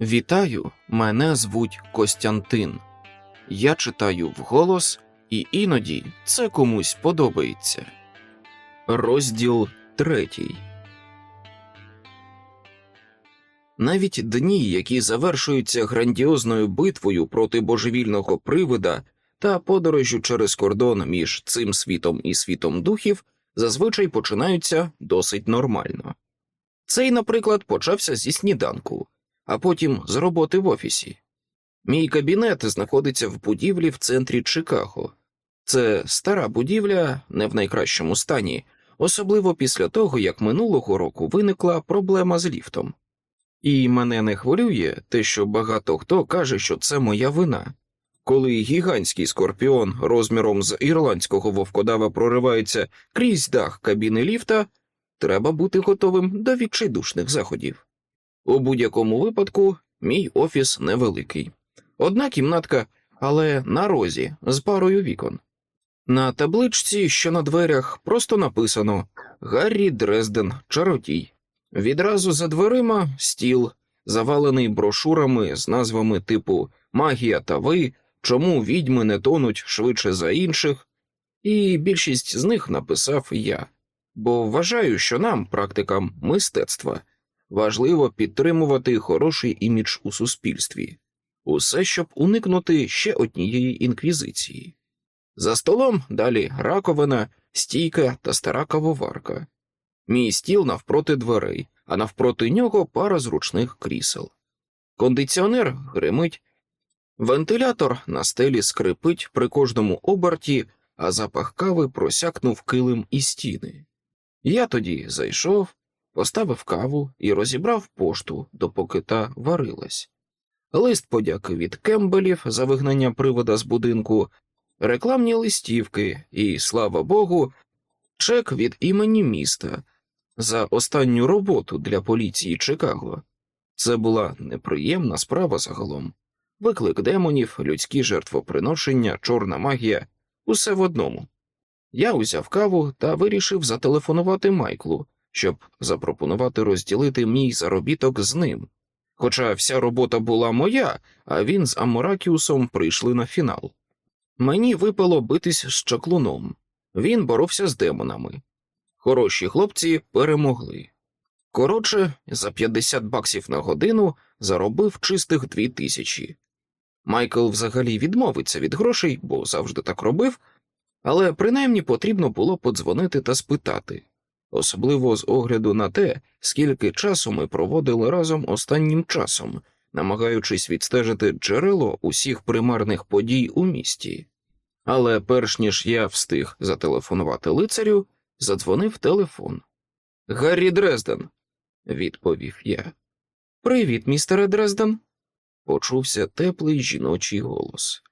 Вітаю, мене звуть Костянтин. Я читаю вголос, і іноді це комусь подобається. Розділ третій. Навіть дні, які завершуються грандіозною битвою проти божевільного привида та подорожю через кордон між цим світом і світом духів, зазвичай починаються досить нормально. Цей, наприклад, почався зі сніданку, а потім з роботи в офісі. Мій кабінет знаходиться в будівлі в центрі Чикаго. Це стара будівля, не в найкращому стані, особливо після того, як минулого року виникла проблема з ліфтом. І мене не хвилює те, що багато хто каже, що це моя вина. Коли гігантський скорпіон розміром з ірландського вовкодава проривається крізь дах кабіни ліфта, треба бути готовим до відчайдушних заходів. У будь-якому випадку мій офіс невеликий. Одна кімнатка, але на розі з парою вікон. На табличці, що на дверях, просто написано Гаррі Дрезден, чаротій. Відразу за дверима стіл, завалений брошурами з назвами типу Магія та ви, чому відьми не тонуть швидше за інших, і більшість з них написав я, бо вважаю, що нам, практикам мистецтва, важливо підтримувати хороший імідж у суспільстві, усе щоб уникнути ще однієї інквізиції. За столом далі раковина, стійка та стара кавоварка. Мій стіл навпроти дверей, а навпроти нього пара зручних крісел. Кондиціонер гримить, вентилятор на стелі скрипить при кожному оберті, а запах кави просякнув килим і стіни. Я тоді зайшов, поставив каву і розібрав пошту, допоки та варилась. Лист подяки від Кембелів за вигнання привода з будинку, рекламні листівки і, слава Богу, чек від імені міста за останню роботу для поліції Чикаго. Це була неприємна справа загалом. Виклик демонів, людські жертвоприношення, чорна магія усе в одному. Я узяв каву та вирішив зателефонувати Майклу, щоб запропонувати розділити мій заробіток з ним. Хоча вся робота була моя, а він з Аморакіусом прийшли на фінал. Мені випало битись з чаклуном. Він боровся з демонами. Хороші хлопці перемогли. Коротше, за 50 баксів на годину заробив чистих дві тисячі. Майкл взагалі відмовиться від грошей, бо завжди так робив, але принаймні потрібно було подзвонити та спитати, особливо з огляду на те, скільки часу ми проводили разом останнім часом, намагаючись відстежити джерело усіх примарних подій у місті. Але перш ніж я встиг зателефонувати лицарю, задзвонив телефон. Гаррі Дрезден, відповів я. Привіт, містере Дрезден. Почувся теплий жіночий голос.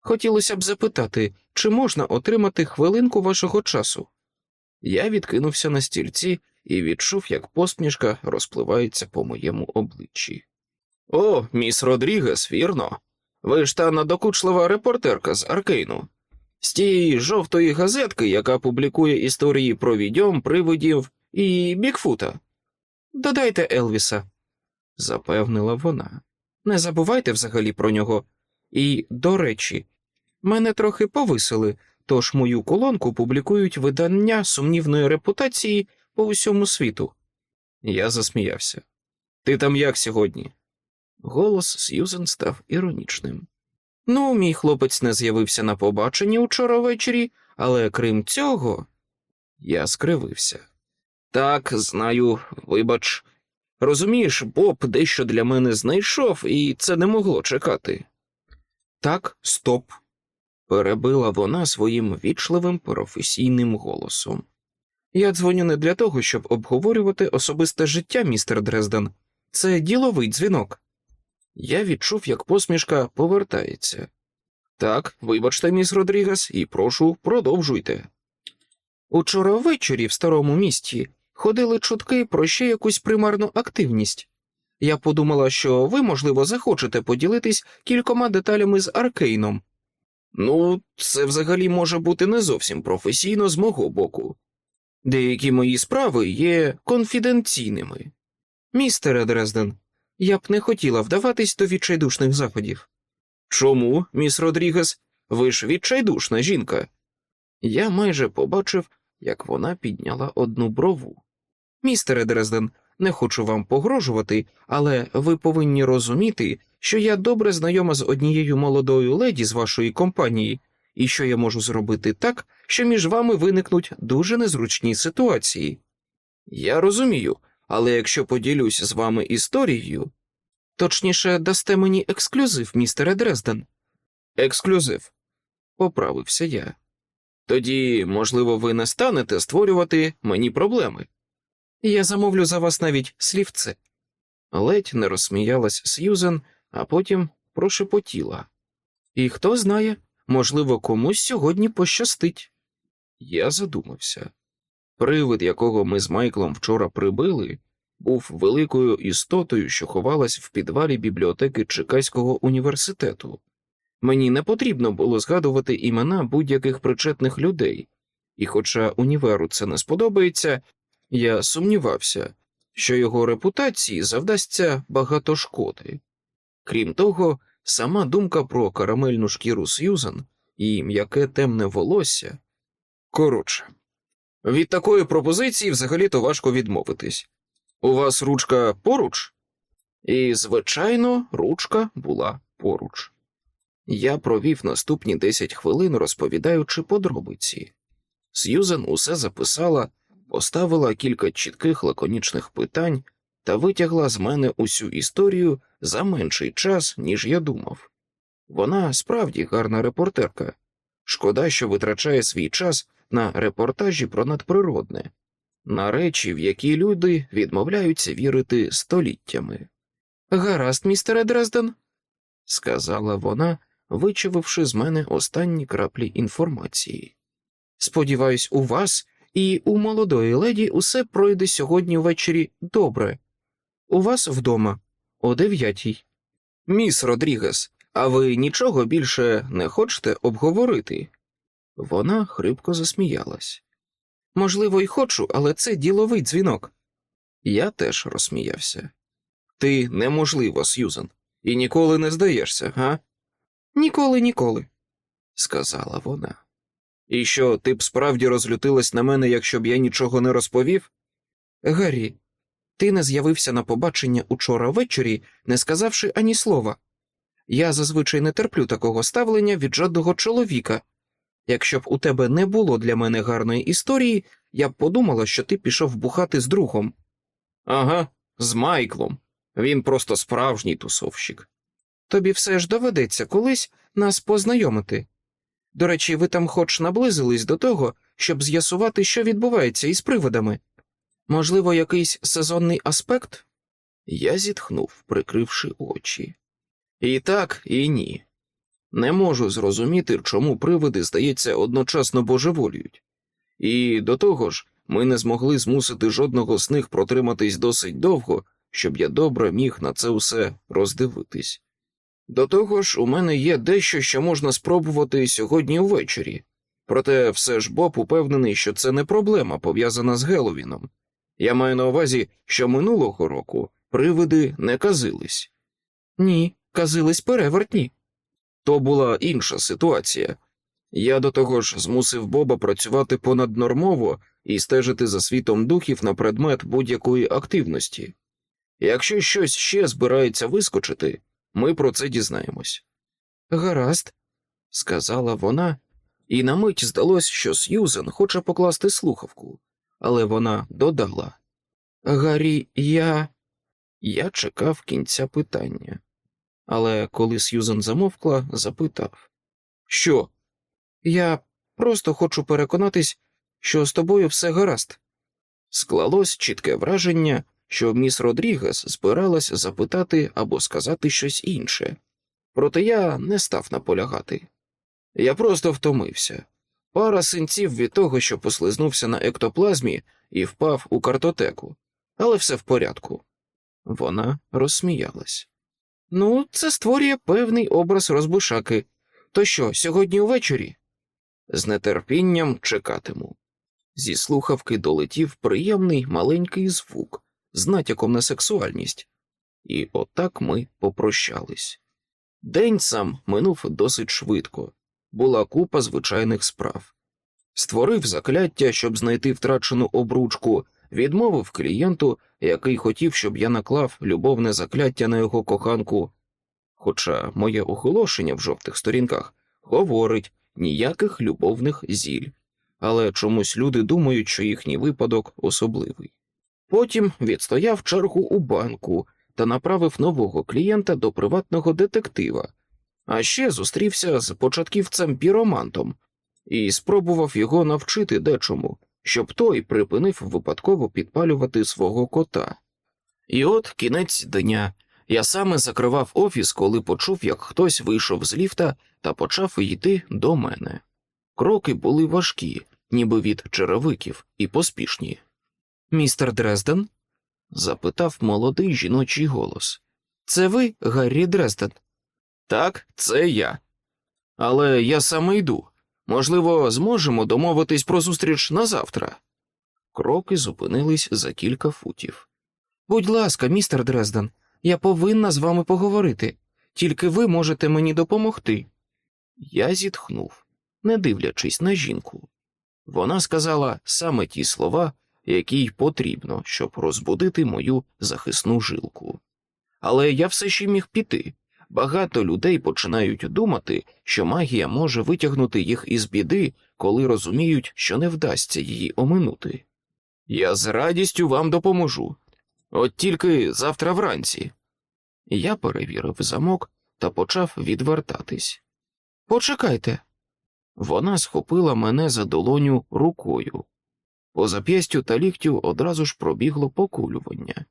Хотілося б запитати, чи можна отримати хвилинку вашого часу? Я відкинувся на стільці і відчув, як посмішка розпливається по моєму обличчі. О, міс Родрігес, вірно. Ви ж та надокучлива репортерка з Аркейну, з тієї жовтої газетки, яка публікує історії про відьом, привидів і Бікфута. Додайте Елвіса, запевнила вона. Не забувайте взагалі про нього. І, до речі, мене трохи повисили, тож мою колонку публікують видання сумнівної репутації по усьому світу. Я засміявся. Ти там як сьогодні? Голос Сьюзен став іронічним. Ну, мій хлопець не з'явився на побаченні учора ввечері, але крім цього, я скривився. Так, знаю, вибач. Розумієш, Боб дещо для мене знайшов, і це не могло чекати. Так, стоп, перебила вона своїм вічливим професійним голосом. Я дзвоню не для того, щоб обговорювати особисте життя, містер Дрезден. Це діловий дзвінок. Я відчув, як посмішка повертається. Так, вибачте, міс Родрігас, і прошу, продовжуйте. Учора ввечері в старому місті ходили чутки про ще якусь примарну активність. Я подумала, що ви, можливо, захочете поділитись кількома деталями з Аркейном. Ну, це взагалі може бути не зовсім професійно з мого боку. Деякі мої справи є конфіденційними. Містере Дрезден, Я б не хотіла вдаватись до відчайдушних заходів. Чому, міс Родрігес? Ви ж відчайдушна жінка. Я майже побачив, як вона підняла одну брову. Містере Дрезден, не хочу вам погрожувати, але ви повинні розуміти, що я добре знайома з однією молодою леді з вашої компанії, і що я можу зробити так, що між вами виникнуть дуже незручні ситуації. Я розумію, але якщо поділюсь з вами історією, точніше, дасте мені ексклюзив, містере Дрезден. Ексклюзив, поправився я. Тоді, можливо, ви не станете створювати мені проблеми. Я замовлю за вас навіть слівце. Ледь не розсміялась Сьюзен, а потім прошепотіла. І хто знає, можливо, комусь сьогодні пощастить. Я задумався. Привид, якого ми з Майклом вчора прибили, був великою істотою, що ховалась в підвалі бібліотеки Чекаського університету. Мені не потрібно було згадувати імена будь-яких причетних людей, і, хоча універу це не сподобається, я сумнівався, що його репутації завдасться багато шкоди. Крім того, сама думка про карамельну шкіру Сьюзан і м'яке темне волосся. Коротше, від такої пропозиції взагалі-то важко відмовитись. У вас ручка поруч? І, звичайно, ручка була поруч. Я провів наступні 10 хвилин, розповідаючи подробиці. Сьюзен усе записала, поставила кілька чітких лаконічних питань та витягла з мене усю історію за менший час, ніж я думав. Вона справді гарна репортерка. Шкода, що витрачає свій час на репортажі про надприродне, на речі, в які люди відмовляються вірити століттями. Гаразд, містере Дрезден, сказала вона, вичавивши з мене останні краплі інформації. Сподіваюсь, у вас і у молодої леді усе пройде сьогодні ввечері добре. У вас вдома о дев'ятій. Міс Родрігес, а ви нічого більше не хочете обговорити? Вона хрипко засміялась. Можливо, й хочу, але це діловий дзвінок. Я теж розсміявся. Ти неможливо, Сьюзен, і ніколи не здаєшся, га? Ніколи, ніколи, сказала вона. І що, ти б справді розлютилась на мене, якщо б я нічого не розповів? Гаррі, ти не з'явився на побачення учора ввечері, не сказавши ані слова. Я зазвичай не терплю такого ставлення від жодного чоловіка. Якщо б у тебе не було для мене гарної історії, я б подумала, що ти пішов бухати з другом. Ага, з Майклом. Він просто справжній тусовщик. Тобі все ж доведеться колись нас познайомити. До речі, ви там хоч наблизились до того, щоб з'ясувати, що відбувається із приводами. Можливо, якийсь сезонний аспект? Я зітхнув, прикривши очі. І так, і ні. Не можу зрозуміти, чому привиди, здається, одночасно божеволюють. І до того ж, ми не змогли змусити жодного з них протриматись досить довго, щоб я добре міг на це усе роздивитись. До того ж, у мене є дещо, що можна спробувати сьогодні ввечері, проте все ж Боб упевнений, що це не проблема, пов'язана з Геловіном. Я маю на увазі, що минулого року привиди не казились. Ні, казились перевертні. То була інша ситуація. Я до того ж змусив Боба працювати понаднормово і стежити за світом духів на предмет будь-якої активності. Якщо щось ще збирається вискочити, ми про це дізнаємось. Гаразд, сказала вона, і на мить здалось, що Сьюзен хоче покласти слухавку, але вона додала Гаррі, я. Я чекав кінця питання, але коли Сьюзен замовкла, запитав Що? Я просто хочу переконатись, що з тобою все гаразд. Склалось чітке враження, що міс Родрігес збиралась запитати або сказати щось інше, проте я не став наполягати. Я просто втомився. Пара синців від того, що послизнувся на ектоплазмі і впав у картотеку, але все в порядку. Вона розсміялась. Ну, це створює певний образ розбушаки. То що, сьогодні увечері? З нетерпінням чекатиму. Зі слухавки долетів приємний маленький звук з натяком на сексуальність, І отак ми попрощались. День сам минув досить швидко, була купа звичайних справ. Створив закляття, щоб знайти втрачену обручку, відмовив клієнту, який хотів, щоб я наклав любовне закляття на його коханку. Хоча моє оголошення в жовтих сторінках говорить ніяких любовних зіль, але чомусь люди думають, що їхній випадок особливий. Потім відстояв чергу у банку та направив нового клієнта до приватного детектива, а ще зустрівся з початківцем піромантом і спробував його навчити дечому, щоб той припинив випадково підпалювати свого кота. І от кінець дня. Я саме закривав офіс, коли почув, як хтось вийшов з ліфта та почав йти до мене. Кроки були важкі, ніби від черевиків, і поспішні. Містер Дрезден? запитав молодий жіночий голос. Це ви, Гаррі Дрезден? Так, це я. Але я саме йду. Можливо, зможемо домовитись про зустріч на завтра. Кроки зупинились за кілька футів. Будь ласка, містер Дрезден, я повинна з вами поговорити. Тільки ви можете мені допомогти. Я зітхнув, не дивлячись на жінку. Вона сказала саме ті слова, які й потрібно, щоб розбудити мою захисну жилку. Але я все ще міг піти. Багато людей починають думати, що магія може витягнути їх із біди, коли розуміють, що не вдасться її оминути. Я з радістю вам допоможу. От тільки завтра вранці. Я перевірив замок та почав відвертатись. Почекайте. Вона схопила мене за долоню рукою. По зап'ястю та ліктю одразу ж пробігло покулювання.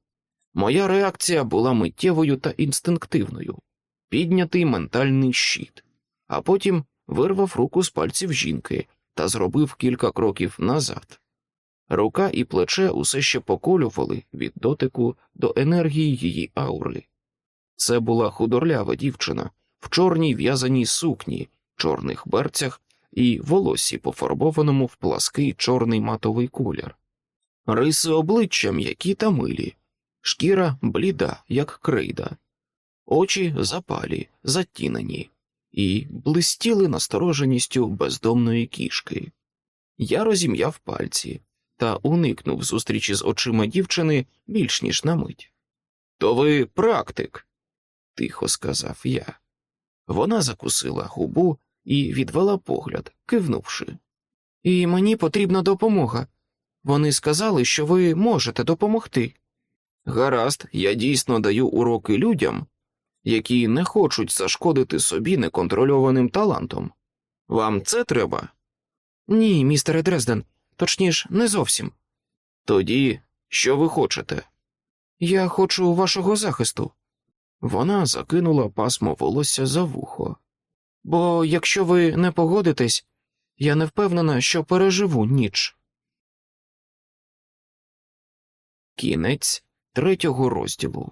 Моя реакція була миттєвою та інстинктивною піднятий ментальний щит, а потім вирвав руку з пальців жінки та зробив кілька кроків назад. Рука і плече усе ще поколювали від дотику до енергії її аури. Це була худорлява дівчина в чорній в'язаній сукні, чорних берцях і волоссі, пофарбованому в плаский чорний матовий колір, риси обличчя м'які та милі, шкіра бліда, як крейда, очі запалі, затінені, і блистіли настороженістю бездомної кішки. Я розім'яв пальці та уникнув зустрічі з очима дівчини більш ніж на мить. То ви практик, тихо сказав я. Вона закусила губу і відвела погляд, кивнувши. І мені потрібна допомога. Вони сказали, що ви можете допомогти. Гаразд, я дійсно даю уроки людям, які не хочуть зашкодити собі неконтрольованим талантом. Вам це треба? Ні, містере Дрезден, точніше, не зовсім. Тоді що ви хочете? Я хочу вашого захисту. Вона закинула пасмо волосся за вухо. Бо якщо ви не погодитесь, я не впевнена, що переживу ніч. Кінець третього розділу.